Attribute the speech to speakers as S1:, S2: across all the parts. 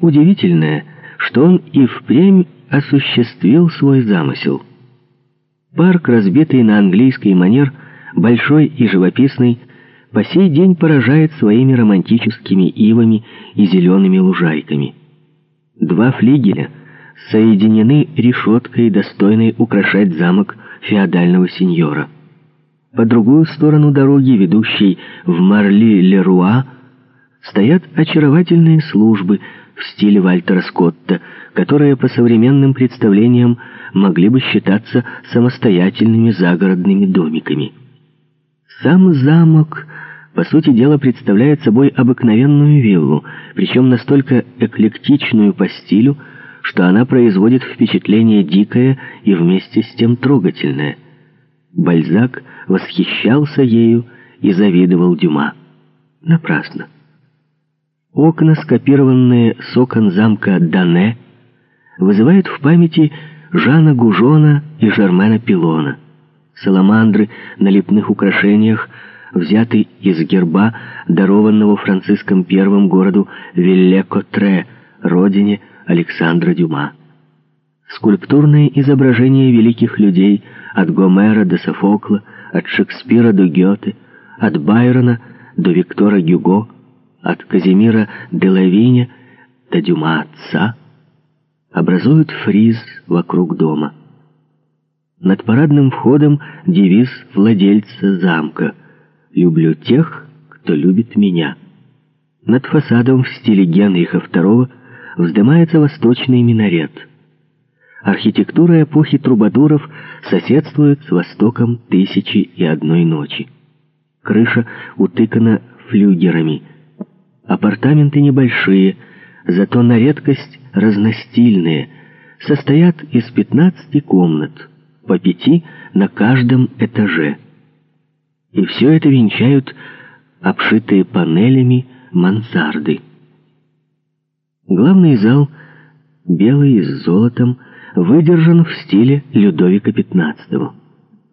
S1: Удивительное, что он и впрямь осуществил свой замысел. Парк, разбитый на английский манер, большой и живописный, по сей день поражает своими романтическими ивами и зелеными лужайками. Два флигеля соединены решеткой, достойной украшать замок феодального сеньора. По другую сторону дороги, ведущей в Марли-Леруа, стоят очаровательные службы в стиле Вальтера Скотта, которые по современным представлениям могли бы считаться самостоятельными загородными домиками. Сам замок, по сути дела, представляет собой обыкновенную виллу, причем настолько эклектичную по стилю, что она производит впечатление дикое и вместе с тем трогательное. Бальзак восхищался ею и завидовал Дюма. Напрасно. Окна, скопированные с окон замка Дане, вызывают в памяти Жана Гужона и Жермена Пилона. Саламандры на лепных украшениях взяты из герба, дарованного Франциском I городу Вилле-Котре, родине Александра Дюма. Скульптурные изображения великих людей от Гомера до Софокла, от Шекспира до Гёте, от Байрона до Виктора Гюго, от Казимира де Лавиня до Дюма отца, образуют фриз вокруг дома. Над парадным входом девиз владельца замка «Люблю тех, кто любит меня». Над фасадом в стиле Генриха II вздымается восточный минарет. Архитектура эпохи трубадуров соседствует с востоком «Тысячи и одной ночи». Крыша утыкана флюгерами. Апартаменты небольшие, зато на редкость разностильные, состоят из 15 комнат, по пяти на каждом этаже. И все это венчают обшитые панелями мансарды. Главный зал, белый с золотом, выдержан в стиле Людовика XV.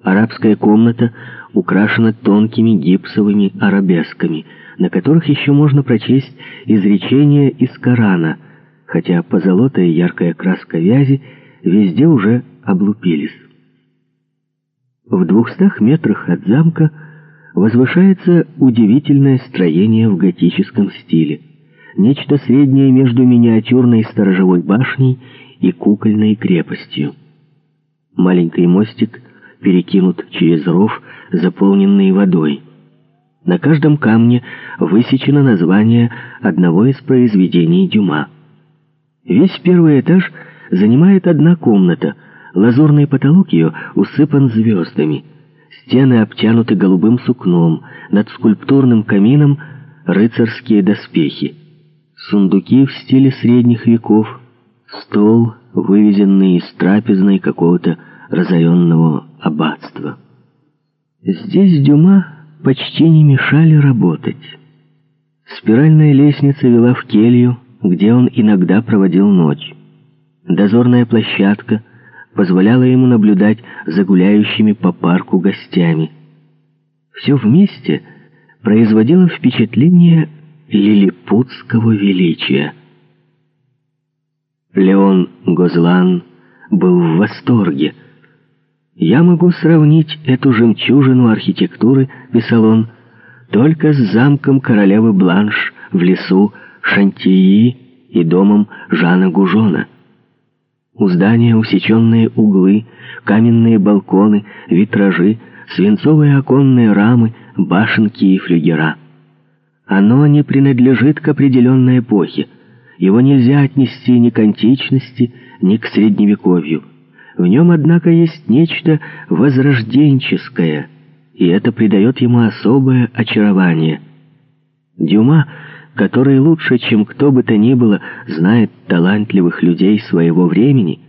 S1: Арабская комната украшена тонкими гипсовыми арабесками, на которых еще можно прочесть изречения из Корана, хотя позолотая яркая краска вязи везде уже облупились. В двухстах метрах от замка возвышается удивительное строение в готическом стиле нечто среднее между миниатюрной сторожевой башней и кукольной крепостью. Маленький мостик перекинут через ров, заполненный водой. На каждом камне высечено название одного из произведений Дюма. Весь первый этаж занимает одна комната, лазурный потолок ее усыпан звездами. Стены обтянуты голубым сукном, над скульптурным камином рыцарские доспехи сундуки в стиле средних веков, стол, вывезенный из трапезной какого-то разоренного аббатства. Здесь Дюма почти не мешали работать. Спиральная лестница вела в келью, где он иногда проводил ночь. Дозорная площадка позволяла ему наблюдать за гуляющими по парку гостями. Все вместе производило впечатление лилипутского величия. Леон Гозлан был в восторге. «Я могу сравнить эту жемчужину архитектуры, — писал он, — только с замком королевы Бланш в лесу Шантии и домом Жана Гужона. У здания усеченные углы, каменные балконы, витражи, свинцовые оконные рамы, башенки и флюгера — оно не принадлежит к определенной эпохе. Его нельзя отнести ни к античности, ни к средневековью. В нем, однако, есть нечто возрожденческое, и это придает ему особое очарование. Дюма, который лучше, чем кто бы то ни было, знает талантливых людей своего времени,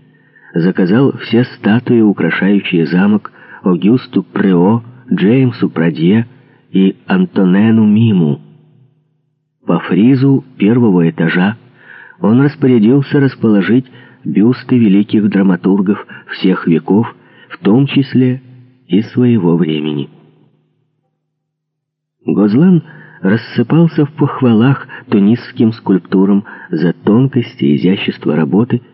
S1: заказал все статуи, украшающие замок, Огюсту Прео, Джеймсу Прадье и Антонену Миму. По фризу первого этажа он распорядился расположить бюсты великих драматургов всех веков, в том числе и своего времени. Гозлан рассыпался в похвалах тунисским скульптурам за тонкость и изящество работы –